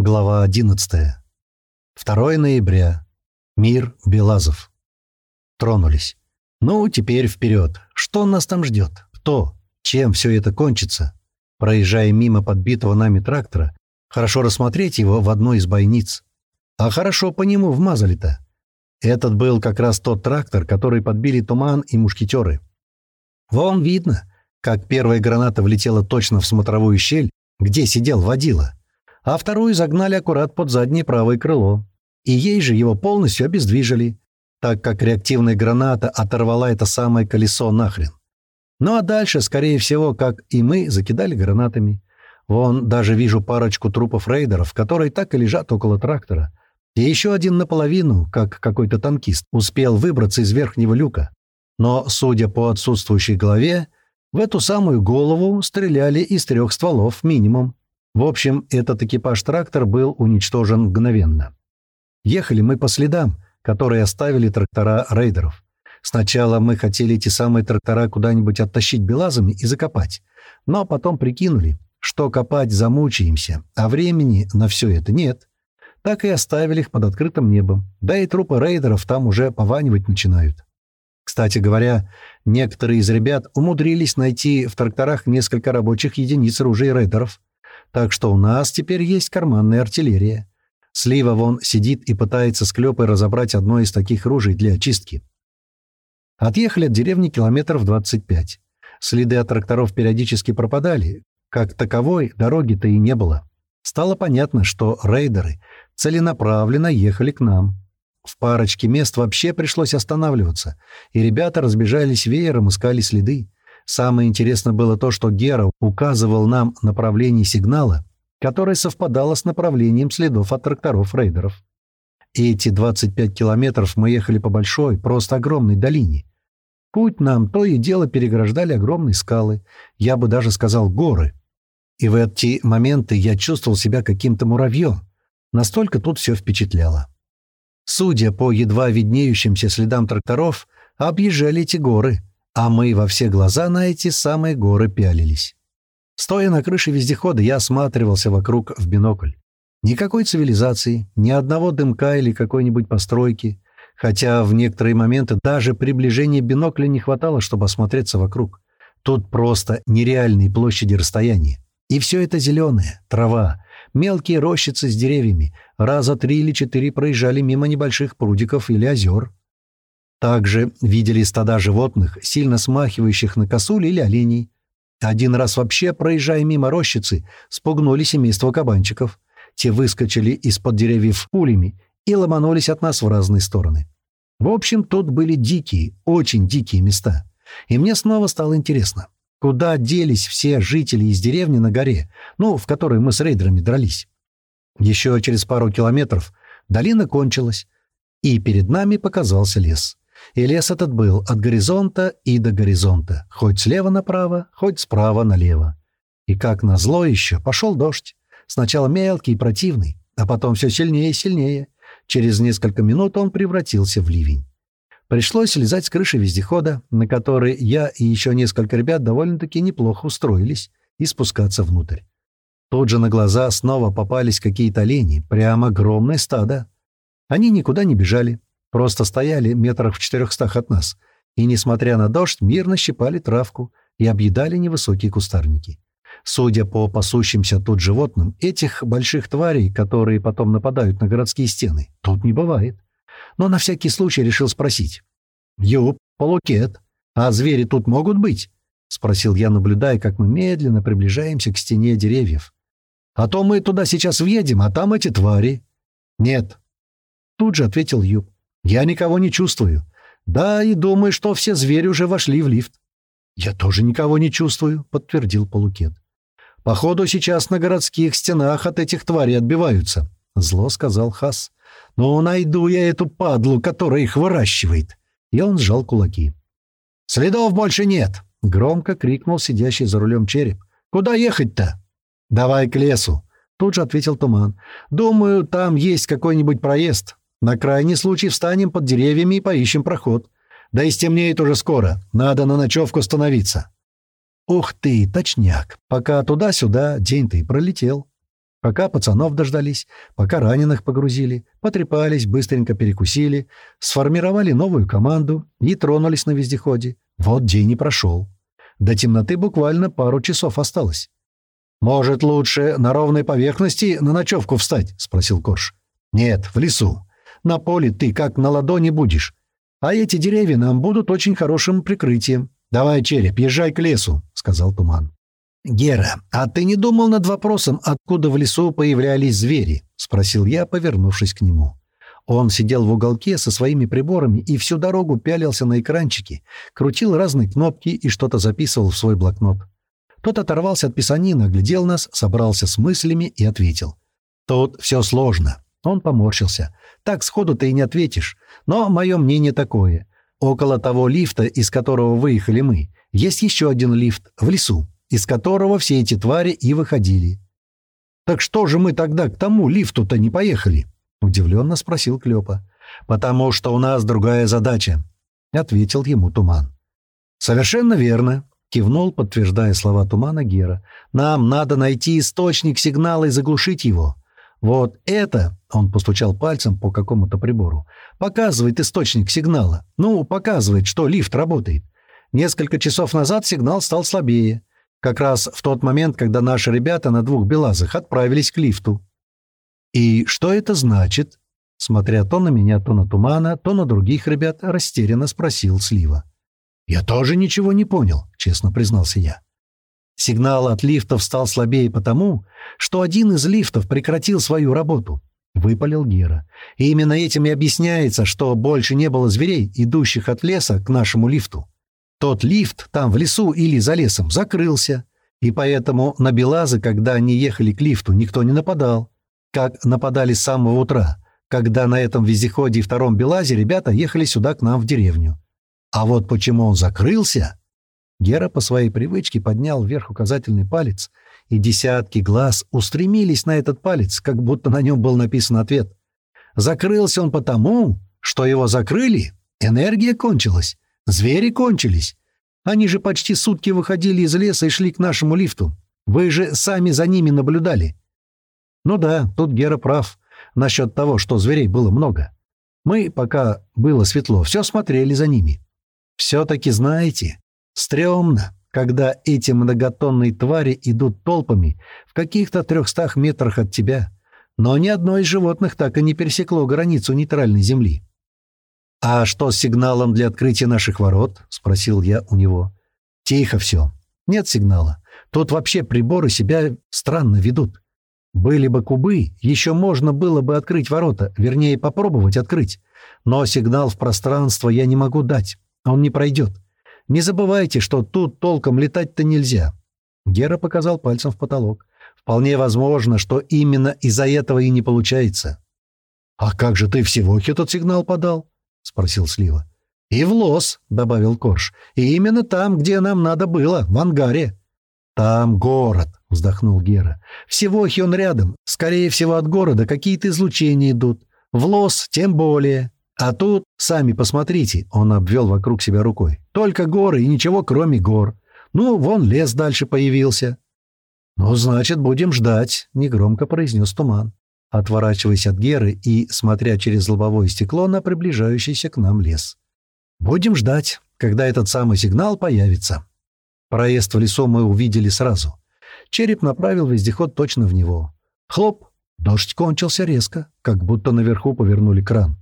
Глава 11. 2 ноября. Мир Белазов. Тронулись. Ну, теперь вперед. Что нас там ждет? Кто? Чем все это кончится? Проезжая мимо подбитого нами трактора, хорошо рассмотреть его в одной из бойниц. А хорошо по нему вмазали-то. Этот был как раз тот трактор, который подбили туман и мушкетеры. Вон видно, как первая граната влетела точно в смотровую щель, где сидел водила а вторую загнали аккурат под заднее правое крыло. И ей же его полностью обездвижили, так как реактивная граната оторвала это самое колесо нахрен. Ну а дальше, скорее всего, как и мы, закидали гранатами. Вон даже вижу парочку трупов рейдеров, которые так и лежат около трактора. И еще один наполовину, как какой-то танкист, успел выбраться из верхнего люка. Но, судя по отсутствующей голове, в эту самую голову стреляли из трех стволов минимум. В общем, этот экипаж-трактор был уничтожен мгновенно. Ехали мы по следам, которые оставили трактора рейдеров. Сначала мы хотели эти самые трактора куда-нибудь оттащить белазами и закопать, но потом прикинули, что копать замучаемся, а времени на все это нет. Так и оставили их под открытым небом, да и трупы рейдеров там уже пованивать начинают. Кстати говоря, некоторые из ребят умудрились найти в тракторах несколько рабочих единиц оружия рейдеров, так что у нас теперь есть карманная артиллерия. Слива вон сидит и пытается с клёпой разобрать одно из таких ружей для очистки. Отъехали от деревни километров 25. Следы от тракторов периодически пропадали. Как таковой дороги-то и не было. Стало понятно, что рейдеры целенаправленно ехали к нам. В парочке мест вообще пришлось останавливаться, и ребята разбежались веером, искали следы. Самое интересное было то, что Гера указывал нам направление сигнала, которое совпадало с направлением следов от тракторов рейдеров. И эти 25 километров мы ехали по большой, просто огромной долине. Путь нам то и дело переграждали огромные скалы, я бы даже сказал горы. И в эти моменты я чувствовал себя каким-то муравьем. Настолько тут все впечатляло. Судя по едва виднеющимся следам тракторов, объезжали эти горы — а мы во все глаза на эти самые горы пялились. Стоя на крыше вездехода, я осматривался вокруг в бинокль. Никакой цивилизации, ни одного дымка или какой-нибудь постройки, хотя в некоторые моменты даже приближения бинокля не хватало, чтобы осмотреться вокруг. Тут просто нереальные площади расстояния. И все это зеленое, трава, мелкие рощицы с деревьями, раза три или четыре проезжали мимо небольших прудиков или озер. Также видели стада животных, сильно смахивающих на косуль или оленей. Один раз вообще, проезжая мимо рощицы, спугнули семейство кабанчиков. Те выскочили из-под деревьев пулями и ломанулись от нас в разные стороны. В общем, тут были дикие, очень дикие места. И мне снова стало интересно, куда делись все жители из деревни на горе, ну, в которой мы с рейдерами дрались. Еще через пару километров долина кончилась, и перед нами показался лес. И лес этот был от горизонта и до горизонта, хоть слева направо, хоть справа налево. И как назло еще пошел дождь. Сначала мелкий и противный, а потом все сильнее и сильнее. Через несколько минут он превратился в ливень. Пришлось слезать с крыши вездехода, на которой я и еще несколько ребят довольно-таки неплохо устроились, и спускаться внутрь. Тут же на глаза снова попались какие-то олени, прямо огромное стадо. Они никуда не бежали, Просто стояли метрах в четырехстах от нас, и, несмотря на дождь, мирно щипали травку и объедали невысокие кустарники. Судя по пасущимся тут животным, этих больших тварей, которые потом нападают на городские стены, тут не бывает. Но на всякий случай решил спросить. «Юб, полукет, а звери тут могут быть?» — спросил я, наблюдая, как мы медленно приближаемся к стене деревьев. «А то мы туда сейчас въедем, а там эти твари». «Нет». Тут же ответил Юб. Я никого не чувствую. Да, и думаю, что все звери уже вошли в лифт. Я тоже никого не чувствую, подтвердил Полукет. Походу, сейчас на городских стенах от этих тварей отбиваются, зло сказал Хас. Ну, найду я эту падлу, которая их выращивает. И он сжал кулаки. Следов больше нет, громко крикнул сидящий за рулем череп. Куда ехать-то? Давай к лесу, тут же ответил Туман. Думаю, там есть какой-нибудь проезд. На крайний случай встанем под деревьями и поищем проход. Да и стемнеет уже скоро. Надо на ночевку становиться. Ух ты, точняк. Пока туда-сюда день-то и пролетел. Пока пацанов дождались, пока раненых погрузили, потрепались, быстренько перекусили, сформировали новую команду и тронулись на вездеходе. Вот день и прошел. До темноты буквально пару часов осталось. «Может, лучше на ровной поверхности на ночевку встать?» — спросил Корж. «Нет, в лесу. На поле ты как на ладони будешь. А эти деревья нам будут очень хорошим прикрытием. Давай, череп, езжай к лесу», — сказал Туман. «Гера, а ты не думал над вопросом, откуда в лесу появлялись звери?» — спросил я, повернувшись к нему. Он сидел в уголке со своими приборами и всю дорогу пялился на экранчики, крутил разные кнопки и что-то записывал в свой блокнот. Тот оторвался от писанина, глядел нас, собрался с мыслями и ответил. «Тут все сложно». Он поморщился. «Так сходу ты и не ответишь. Но мое мнение такое. Около того лифта, из которого выехали мы, есть еще один лифт в лесу из которого все эти твари и выходили. «Так что же мы тогда к тому лифту-то не поехали?» — удивленно спросил Клёпа. «Потому что у нас другая задача», — ответил ему Туман. «Совершенно верно», — кивнул, подтверждая слова Тумана Гера. «Нам надо найти источник сигнала и заглушить его. Вот это, — он постучал пальцем по какому-то прибору, — показывает источник сигнала. Ну, показывает, что лифт работает. Несколько часов назад сигнал стал слабее. Как раз в тот момент, когда наши ребята на двух белазах отправились к лифту. «И что это значит?» Смотря то на меня, то на Тумана, то на других ребят, растерянно спросил Слива. «Я тоже ничего не понял», — честно признался я. Сигнал от лифтов стал слабее потому, что один из лифтов прекратил свою работу. Выпалил Гера. И именно этим и объясняется, что больше не было зверей, идущих от леса к нашему лифту. Тот лифт там в лесу или за лесом закрылся, и поэтому на Белазы, когда они ехали к лифту, никто не нападал, как нападали с самого утра, когда на этом вездеходе и втором Белазе ребята ехали сюда к нам в деревню. А вот почему он закрылся? Гера по своей привычке поднял вверх указательный палец, и десятки глаз устремились на этот палец, как будто на нем был написан ответ. Закрылся он потому, что его закрыли, энергия кончилась, Звери кончились. Они же почти сутки выходили из леса и шли к нашему лифту. Вы же сами за ними наблюдали. Ну да, тут Гера прав насчет того, что зверей было много. Мы, пока было светло, все смотрели за ними. Все-таки знаете, стрёмно, когда эти многотонные твари идут толпами в каких-то трехстах метрах от тебя, но ни одно из животных так и не пересекло границу нейтральной земли. «А что с сигналом для открытия наших ворот?» — спросил я у него. «Тихо все. Нет сигнала. Тут вообще приборы себя странно ведут. Были бы кубы, еще можно было бы открыть ворота, вернее, попробовать открыть. Но сигнал в пространство я не могу дать. Он не пройдет. Не забывайте, что тут толком летать-то нельзя». Гера показал пальцем в потолок. «Вполне возможно, что именно из-за этого и не получается». «А как же ты всего этот сигнал подал?» — спросил Слива. «И в лос», — добавил Корж. «И именно там, где нам надо было, в ангаре». «Там город», — вздохнул Гера. «Всего он рядом. Скорее всего, от города какие-то излучения идут. В лос тем более. А тут, сами посмотрите», — он обвел вокруг себя рукой. «Только горы и ничего, кроме гор. Ну, вон лес дальше появился». «Ну, значит, будем ждать», — негромко произнес Туман отворачиваясь от Геры и смотря через лобовое стекло на приближающийся к нам лес. «Будем ждать, когда этот самый сигнал появится». Проезд в лесу мы увидели сразу. Череп направил вездеход точно в него. Хлоп! Дождь кончился резко, как будто наверху повернули кран.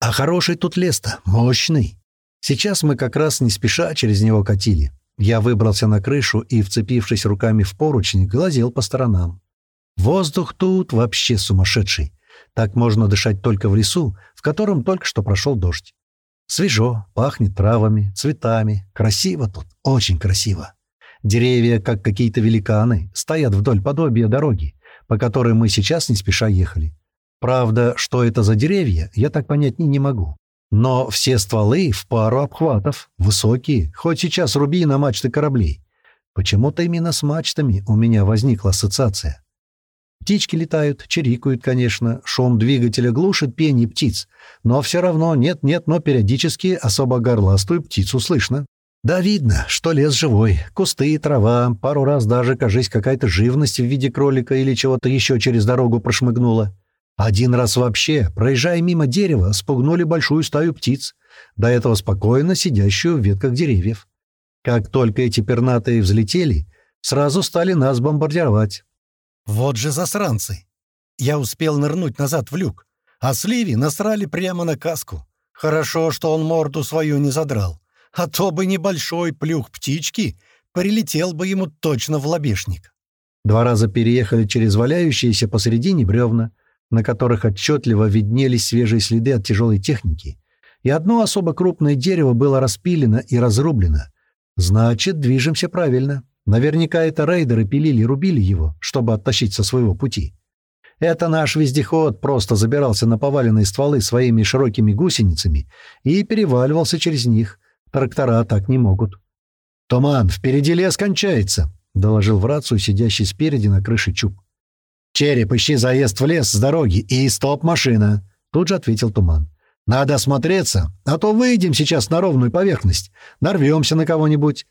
А хороший тут лес-то, мощный. Сейчас мы как раз не спеша через него катили. Я выбрался на крышу и, вцепившись руками в поручень, глазел по сторонам. Воздух тут вообще сумасшедший. Так можно дышать только в лесу, в котором только что прошел дождь. Свежо, пахнет травами, цветами. Красиво тут, очень красиво. Деревья, как какие-то великаны, стоят вдоль подобия дороги, по которой мы сейчас не спеша ехали. Правда, что это за деревья, я так понять не, могу. Но все стволы в пару обхватов, высокие, хоть сейчас руби на мачты кораблей. Почему-то именно с мачтами у меня возникла ассоциация. Птички летают, чирикают, конечно, шум двигателя глушит пение птиц, но все равно нет-нет, но периодически особо горластую птицу слышно. Да видно, что лес живой, кусты и трава, пару раз даже, кажись, какая-то живность в виде кролика или чего-то еще через дорогу прошмыгнула. Один раз вообще, проезжая мимо дерева, спугнули большую стаю птиц, до этого спокойно сидящую в ветках деревьев. Как только эти пернатые взлетели, сразу стали нас бомбардировать. Вот же засранцы! Я успел нырнуть назад в люк, а сливи насрали прямо на каску. Хорошо, что он морду свою не задрал а то бы небольшой плюх птички прилетел бы ему точно в лобешник. Два раза переехали через валяющиеся посередине бревна, на которых отчетливо виднелись свежие следы от тяжелой техники, и одно особо крупное дерево было распилено и разрублено. Значит, движемся правильно. Наверняка это рейдеры пилили и рубили его, чтобы оттащить со своего пути. Это наш вездеход просто забирался на поваленные стволы своими широкими гусеницами и переваливался через них, Трактора так не могут. «Туман, впереди лес кончается», — доложил в рацию сидящий спереди на крыше Чуб. «Череп, ищи заезд в лес с дороги и стоп-машина», — тут же ответил Туман. «Надо осмотреться, а то выйдем сейчас на ровную поверхность, нарвемся на кого-нибудь.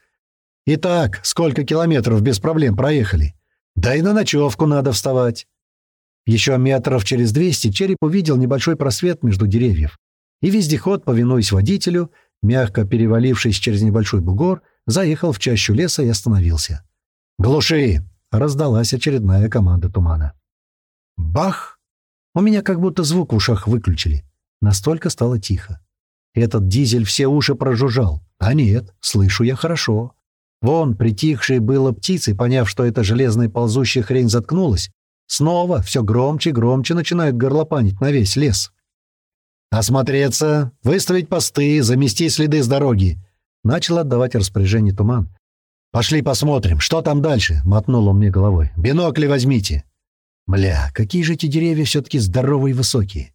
Итак, сколько километров без проблем проехали? Да и на ночевку надо вставать». Еще метров через двести череп увидел небольшой просвет между деревьев, и вездеход, повинуясь водителю, мягко перевалившись через небольшой бугор, заехал в чащу леса и остановился. «Глуши!» — раздалась очередная команда тумана. Бах! У меня как будто звук в ушах выключили. Настолько стало тихо. Этот дизель все уши прожужжал. А нет, слышу я хорошо. Вон, притихшие было птицы, поняв, что эта железная ползущая хрень заткнулась, снова все громче громче начинают горлопанить на весь лес. «Осмотреться, выставить посты, замести следы с дороги», — начал отдавать распоряжение туман. «Пошли посмотрим, что там дальше», — мотнул он мне головой. «Бинокли возьмите». Бля, какие же эти деревья все-таки здоровые и высокие.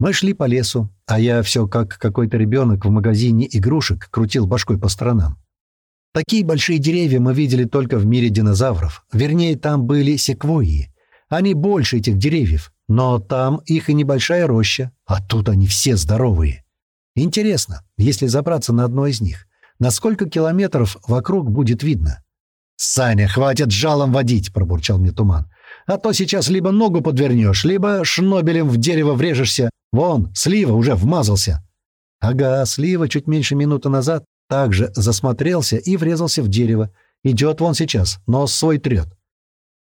Мы шли по лесу, а я все как какой-то ребенок в магазине игрушек крутил башкой по сторонам. Такие большие деревья мы видели только в мире динозавров. Вернее, там были секвойи. Они больше этих деревьев, но там их и небольшая роща, а тут они все здоровые. Интересно, если забраться на одно из них, на сколько километров вокруг будет видно? «Саня, хватит жалом водить!» — пробурчал мне туман. «А то сейчас либо ногу подвернешь, либо шнобелем в дерево врежешься. Вон, слива уже вмазался». Ага, слива чуть меньше минуты назад также засмотрелся и врезался в дерево. Идет вон сейчас, нос свой трет.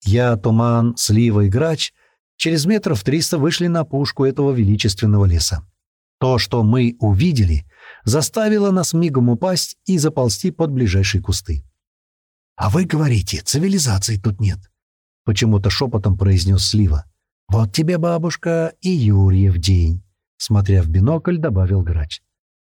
Я, туман, слива и грач — Через метров триста вышли на пушку этого величественного леса. То, что мы увидели, заставило нас мигом упасть и заползти под ближайшие кусты. «А вы говорите, цивилизации тут нет», — почему-то шепотом произнес Слива. «Вот тебе, бабушка, и Юрьев день», — смотря в бинокль, добавил грач.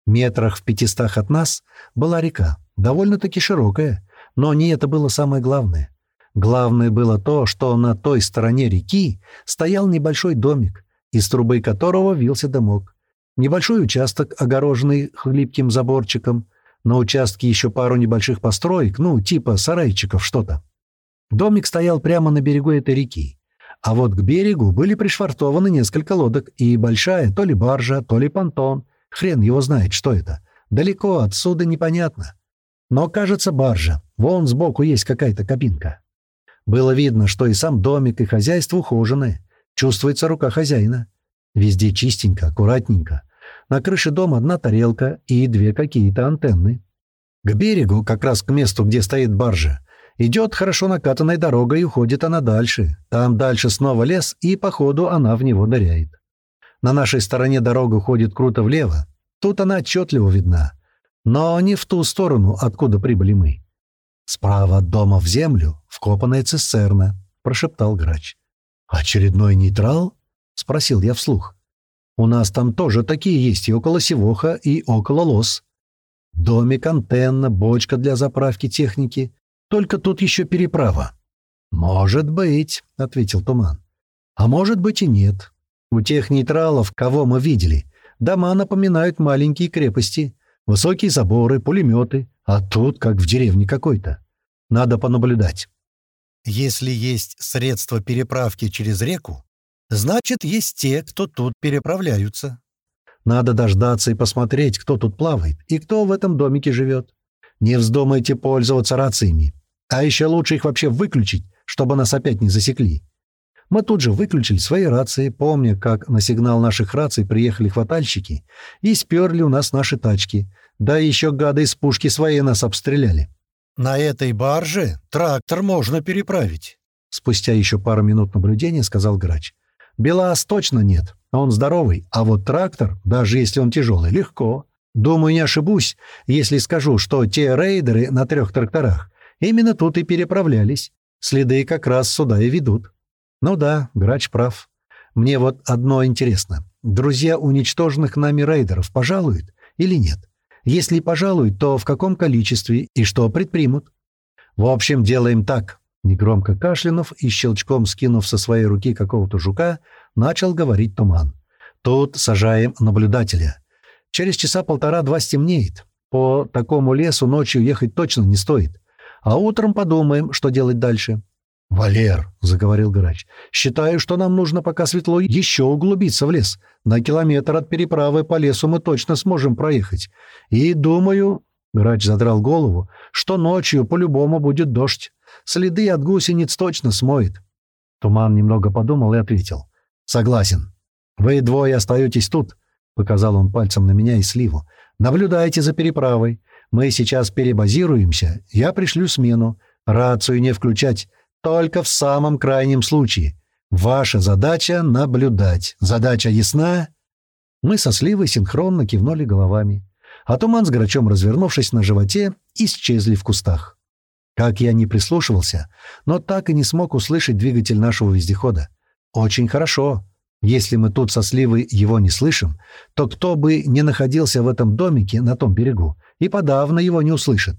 Метрах в пятистах от нас была река, довольно-таки широкая, но не это было самое главное. Главное было то, что на той стороне реки стоял небольшой домик, из трубы которого вился дымок. Небольшой участок, огороженный хлипким заборчиком. На участке еще пару небольших построек, ну, типа сарайчиков что-то. Домик стоял прямо на берегу этой реки. А вот к берегу были пришвартованы несколько лодок и большая то ли баржа, то ли понтон. Хрен его знает, что это. Далеко отсюда непонятно. Но, кажется, баржа. Вон сбоку есть какая-то кабинка. Было видно, что и сам домик, и хозяйство ухоженное. Чувствуется рука хозяина. Везде чистенько, аккуратненько. На крыше дома одна тарелка и две какие-то антенны. К берегу, как раз к месту, где стоит баржа, идет хорошо накатанная дорога и уходит она дальше. Там дальше снова лес, и по ходу она в него ныряет. На нашей стороне дорога уходит круто влево. Тут она отчетливо видна. Но не в ту сторону, откуда прибыли мы. «Справа от дома в землю вкопанная цистерна», — прошептал грач. «Очередной нейтрал?» — спросил я вслух. «У нас там тоже такие есть и около Севоха, и около Лос. Домик, антенна, бочка для заправки техники. Только тут еще переправа». «Может быть», — ответил Туман. «А может быть и нет. У тех нейтралов, кого мы видели, дома напоминают маленькие крепости, высокие заборы, пулеметы, а тут как в деревне какой-то. Надо понаблюдать. Если есть средства переправки через реку, значит, есть те, кто тут переправляются. Надо дождаться и посмотреть, кто тут плавает и кто в этом домике живет. Не вздумайте пользоваться рациями. А еще лучше их вообще выключить, чтобы нас опять не засекли. Мы тут же выключили свои рации, помня, как на сигнал наших раций приехали хватальщики и сперли у нас наши тачки. Да еще гады из пушки своей нас обстреляли. «На этой барже трактор можно переправить», — спустя еще пару минут наблюдения сказал грач. «Белас точно нет, он здоровый, а вот трактор, даже если он тяжелый, легко. Думаю, не ошибусь, если скажу, что те рейдеры на трех тракторах именно тут и переправлялись. Следы как раз сюда и ведут». Ну да, грач прав. Мне вот одно интересно. Друзья уничтоженных нами рейдеров пожалуют или нет? Если пожалуют, то в каком количестве и что предпримут? В общем, делаем так. Негромко кашлянув и щелчком скинув со своей руки какого-то жука, начал говорить туман. Тут сажаем наблюдателя. Через часа полтора-два стемнеет. По такому лесу ночью ехать точно не стоит. А утром подумаем, что делать дальше. «Валер», — заговорил грач, — «считаю, что нам нужно, пока светло, еще углубиться в лес. На километр от переправы по лесу мы точно сможем проехать. И думаю...» — грач задрал голову, — «что ночью по-любому будет дождь. Следы от гусениц точно смоет». Туман немного подумал и ответил. «Согласен. Вы двое остаетесь тут», — показал он пальцем на меня и сливу. «Наблюдайте за переправой. Мы сейчас перебазируемся. Я пришлю смену. Рацию не включать». Только в самом крайнем случае. Ваша задача — наблюдать. Задача ясна?» Мы со Сливой синхронно кивнули головами, а Туман с Грачом, развернувшись на животе, исчезли в кустах. Как я не прислушивался, но так и не смог услышать двигатель нашего вездехода. Очень хорошо. Если мы тут со Сливой его не слышим, то кто бы не находился в этом домике на том берегу, и подавно его не услышит.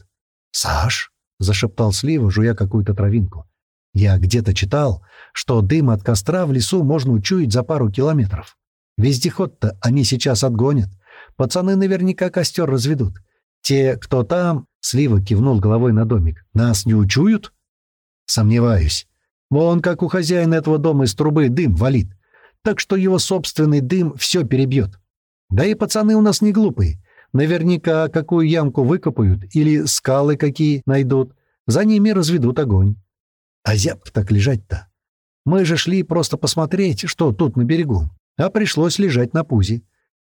«Саш!» — зашептал Слива, жуя какую-то травинку. Я где-то читал, что дым от костра в лесу можно учуять за пару километров. Вездеход-то они сейчас отгонят. Пацаны наверняка костер разведут. Те, кто там, — Слива кивнул головой на домик, — нас не учуют? Сомневаюсь. Вон как у хозяина этого дома из трубы дым валит. Так что его собственный дым все перебьет. Да и пацаны у нас не глупые. Наверняка какую ямку выкопают или скалы какие найдут. За ними разведут огонь. А зяб так лежать-то. Мы же шли просто посмотреть, что тут на берегу, а пришлось лежать на пузе.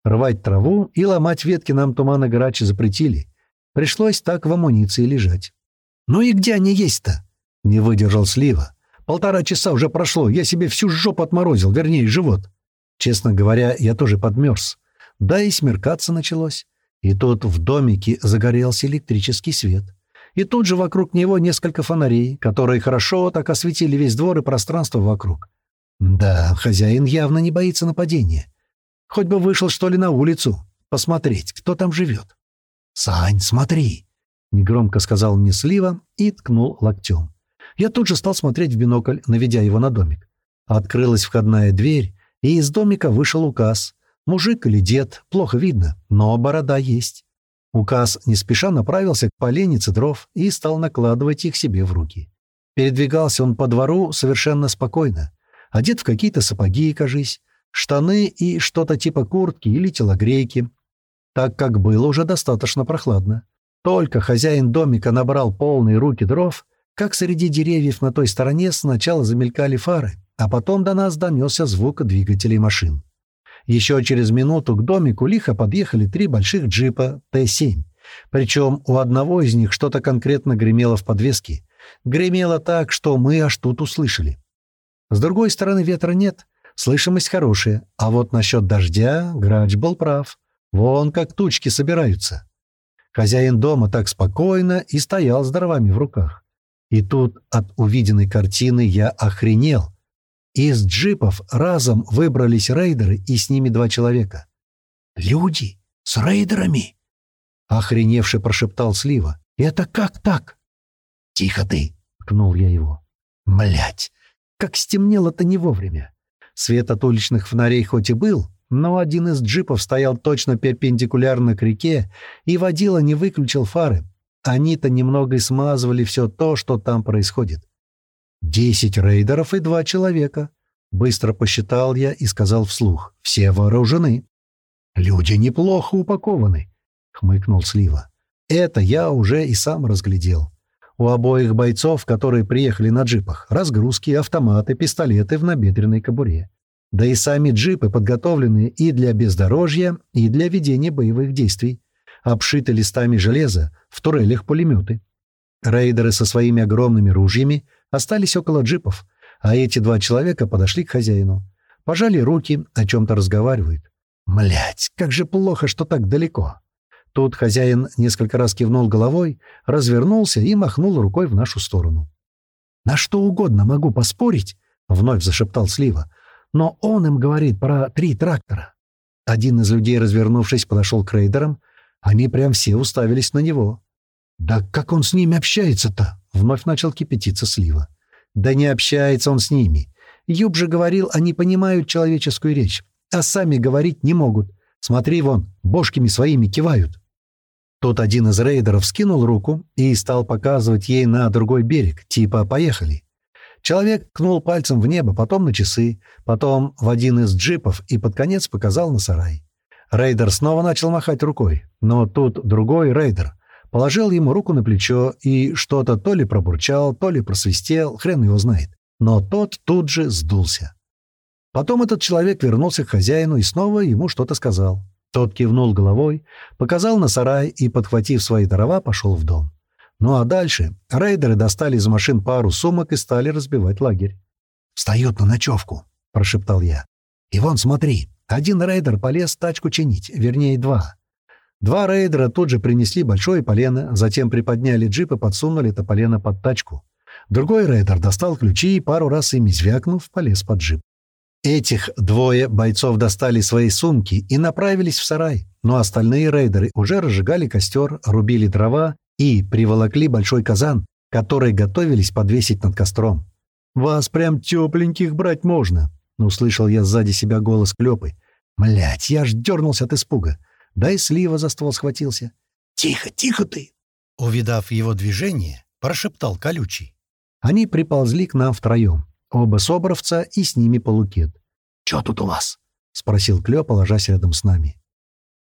Рвать траву и ломать ветки нам тумана грачи запретили. Пришлось так в амуниции лежать. «Ну и где они есть-то?» — не выдержал Слива. «Полтора часа уже прошло, я себе всю жопу отморозил, вернее, живот». Честно говоря, я тоже подмерз. Да и смеркаться началось. И тут в домике загорелся электрический свет и тут же вокруг него несколько фонарей, которые хорошо так осветили весь двор и пространство вокруг. Да, хозяин явно не боится нападения. Хоть бы вышел, что ли, на улицу, посмотреть, кто там живет. «Сань, смотри!» — негромко сказал мне Слива и ткнул локтем. Я тут же стал смотреть в бинокль, наведя его на домик. Открылась входная дверь, и из домика вышел указ. Мужик или дед, плохо видно, но борода есть. Указ не спеша направился к поленнице дров и стал накладывать их себе в руки. Передвигался он по двору совершенно спокойно, одет в какие-то сапоги, кажись, штаны и что-то типа куртки или телогрейки, так как было уже достаточно прохладно. Только хозяин домика набрал полные руки дров, как среди деревьев на той стороне сначала замелькали фары, а потом до нас донесся звук двигателей машин. Еще через минуту к домику лихо подъехали три больших джипа Т-7. Причем у одного из них что-то конкретно гремело в подвеске. Гремело так, что мы аж тут услышали. С другой стороны ветра нет, слышимость хорошая, а вот насчет дождя грач был прав. Вон как тучки собираются. Хозяин дома так спокойно и стоял с дровами в руках. И тут от увиденной картины я охренел. Из джипов разом выбрались рейдеры и с ними два человека. «Люди? С рейдерами?» — охреневший прошептал Слива. «Это как так?» «Тихо ты!» — ткнул я его. Млять, как стемнело-то не вовремя. Свет от уличных фонарей хоть и был, но один из джипов стоял точно перпендикулярно к реке, и водила не выключил фары. Они-то немного и смазывали все то, что там происходит. «Десять рейдеров и два человека», — быстро посчитал я и сказал вслух. «Все вооружены». «Люди неплохо упакованы», — хмыкнул Слива. Это я уже и сам разглядел. У обоих бойцов, которые приехали на джипах, разгрузки, автоматы, пистолеты в набедренной кобуре. Да и сами джипы подготовлены и для бездорожья, и для ведения боевых действий. Обшиты листами железа, в турелях пулеметы. Рейдеры со своими огромными ружьями остались около джипов, а эти два человека подошли к хозяину. Пожали руки, о чем-то разговаривают. Млять, как же плохо, что так далеко. Тут хозяин несколько раз кивнул головой, развернулся и махнул рукой в нашу сторону. «На что угодно могу поспорить», — вновь зашептал Слива, «но он им говорит про три трактора». Один из людей, развернувшись, подошел к рейдерам. Они прям все уставились на него. «Да как он с ними общается-то?» — вновь начал кипятиться Слива. «Да не общается он с ними. Юб же говорил, они понимают человеческую речь, а сами говорить не могут. Смотри вон, бошками своими кивают». Тут один из рейдеров скинул руку и стал показывать ей на другой берег, типа «поехали». Человек кнул пальцем в небо, потом на часы, потом в один из джипов и под конец показал на сарай. Рейдер снова начал махать рукой, но тут другой рейдер положил ему руку на плечо и что-то то ли пробурчал, то ли просвистел, хрен его знает. Но тот тут же сдулся. Потом этот человек вернулся к хозяину и снова ему что-то сказал. Тот кивнул головой, показал на сарай и, подхватив свои дрова, пошел в дом. Ну а дальше рейдеры достали из машин пару сумок и стали разбивать лагерь. «Встают на ночевку», — прошептал я. «И вон, смотри, один рейдер полез тачку чинить, вернее, два. Два рейдера тут же принесли большое полено, затем приподняли джип и подсунули это полено под тачку. Другой рейдер достал ключи и пару раз ими звякнув, полез под джип. Этих двое бойцов достали свои сумки и направились в сарай, но остальные рейдеры уже разжигали костер, рубили дрова и приволокли большой казан, который готовились подвесить над костром. «Вас прям тепленьких брать можно!» — услышал я сзади себя голос Клёпы. «Млядь, я ж дернулся от испуга. Да и слива за ствол схватился. «Тихо, тихо ты!» Увидав его движение, прошептал колючий. Они приползли к нам втроем. Оба собровца и с ними полукет. «Чё тут у вас?» — спросил Клёп, ложась рядом с нами.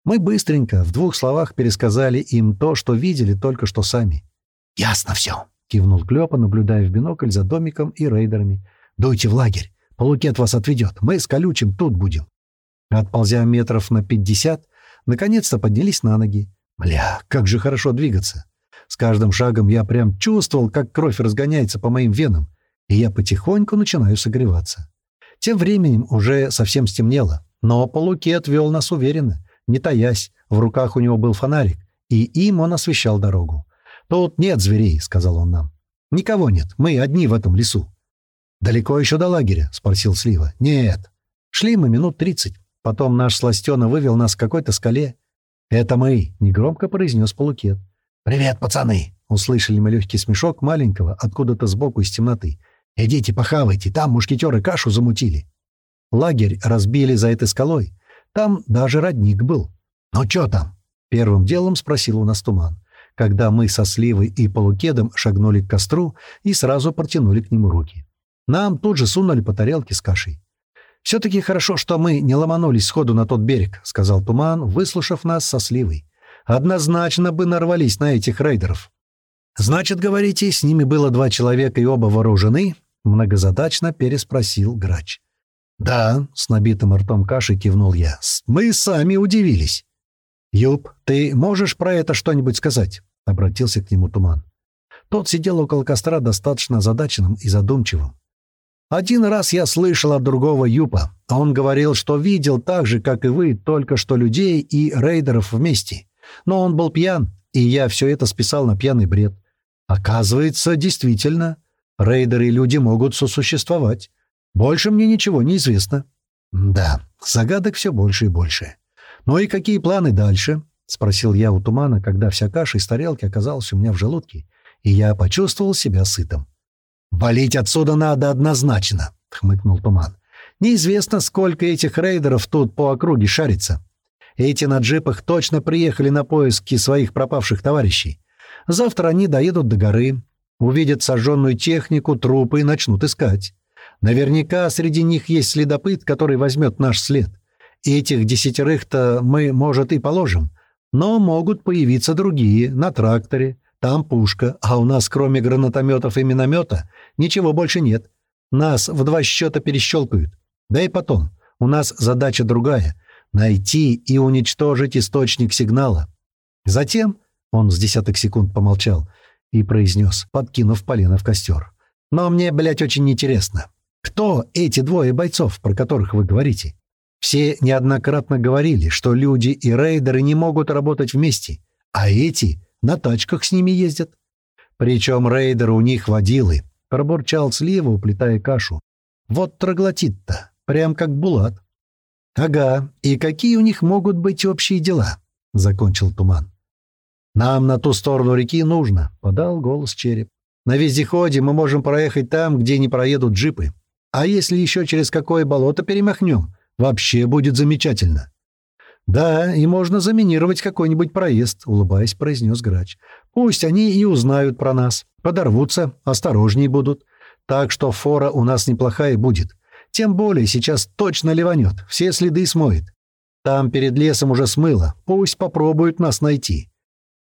Мы быстренько, в двух словах, пересказали им то, что видели только что сами. «Ясно всё», — кивнул Клёпа, наблюдая в бинокль за домиком и рейдерами. «Дуйте в лагерь. Полукет вас отведет. Мы с колючим тут будем». Отползя метров на пятьдесят, наконец-то поднялись на ноги. Бля, как же хорошо двигаться. С каждым шагом я прям чувствовал, как кровь разгоняется по моим венам и я потихоньку начинаю согреваться. Тем временем уже совсем стемнело, но Полукет вел нас уверенно, не таясь, в руках у него был фонарик, и им он освещал дорогу. «Тут нет зверей», — сказал он нам. «Никого нет, мы одни в этом лесу». «Далеко еще до лагеря?» — спросил Слива. «Нет». Шли мы минут тридцать. Потом наш сластена вывел нас к какой-то скале. «Это мы», — негромко произнес Полукет. «Привет, пацаны!» — услышали мы легкий смешок маленького, откуда-то сбоку из темноты. «Идите похавайте, там мушкетеры кашу замутили». Лагерь разбили за этой скалой. Там даже родник был. «Ну чё там?» — первым делом спросил у нас Туман, когда мы со Сливой и Полукедом шагнули к костру и сразу протянули к нему руки. Нам тут же сунули по тарелке с кашей. «Все-таки хорошо, что мы не ломанулись сходу на тот берег», — сказал Туман, выслушав нас со Сливой. «Однозначно бы нарвались на этих рейдеров». «Значит, говорите, с ними было два человека и оба вооружены?» Многозадачно переспросил грач. «Да», — с набитым ртом каши кивнул я. «Мы сами удивились». «Юб, ты можешь про это что-нибудь сказать?» — обратился к нему Туман. Тот сидел около костра достаточно озадаченным и задумчивым. «Один раз я слышал от другого Юпа. Он говорил, что видел так же, как и вы, только что людей и рейдеров вместе. Но он был пьян, и я все это списал на пьяный бред. Оказывается, действительно, Рейдеры и люди могут сосуществовать. Больше мне ничего не известно. Да, загадок все больше и больше. Ну и какие планы дальше? Спросил я у тумана, когда вся каша из тарелки оказалась у меня в желудке, и я почувствовал себя сытым. «Валить отсюда надо однозначно», — хмыкнул туман. «Неизвестно, сколько этих рейдеров тут по округе шарится. Эти на джипах точно приехали на поиски своих пропавших товарищей. Завтра они доедут до горы, Увидят сожженную технику, трупы и начнут искать. Наверняка среди них есть следопыт, который возьмет наш след. И этих десятерых-то мы, может, и положим. Но могут появиться другие, на тракторе. Там пушка, а у нас кроме гранатометов и миномета ничего больше нет. Нас в два счета перещелкают. Да и потом, у нас задача другая — найти и уничтожить источник сигнала. Затем, он с десяток секунд помолчал и произнес, подкинув полено в костер. «Но мне, блядь, очень интересно. Кто эти двое бойцов, про которых вы говорите? Все неоднократно говорили, что люди и рейдеры не могут работать вместе, а эти на тачках с ними ездят. Причем рейдеры у них водилы, пробурчал слева, уплетая кашу. Вот троглотит-то, прям как Булат. «Ага, и какие у них могут быть общие дела?» — закончил Туман. «Нам на ту сторону реки нужно», — подал голос череп. «На вездеходе мы можем проехать там, где не проедут джипы. А если еще через какое болото перемахнем, вообще будет замечательно». «Да, и можно заминировать какой-нибудь проезд», — улыбаясь, произнес грач. «Пусть они и узнают про нас, подорвутся, осторожней будут. Так что фора у нас неплохая будет. Тем более сейчас точно ливанет, все следы смоет. Там перед лесом уже смыло, пусть попробуют нас найти».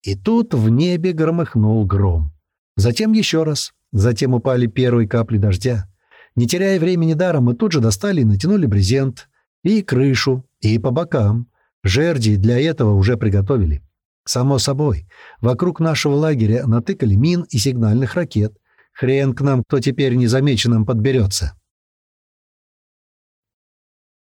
И тут в небе громыхнул гром. Затем еще раз. Затем упали первые капли дождя. Не теряя времени даром, мы тут же достали и натянули брезент. И крышу, и по бокам. Жерди для этого уже приготовили. Само собой, вокруг нашего лагеря натыкали мин и сигнальных ракет. Хрен к нам кто теперь незамеченным подберется.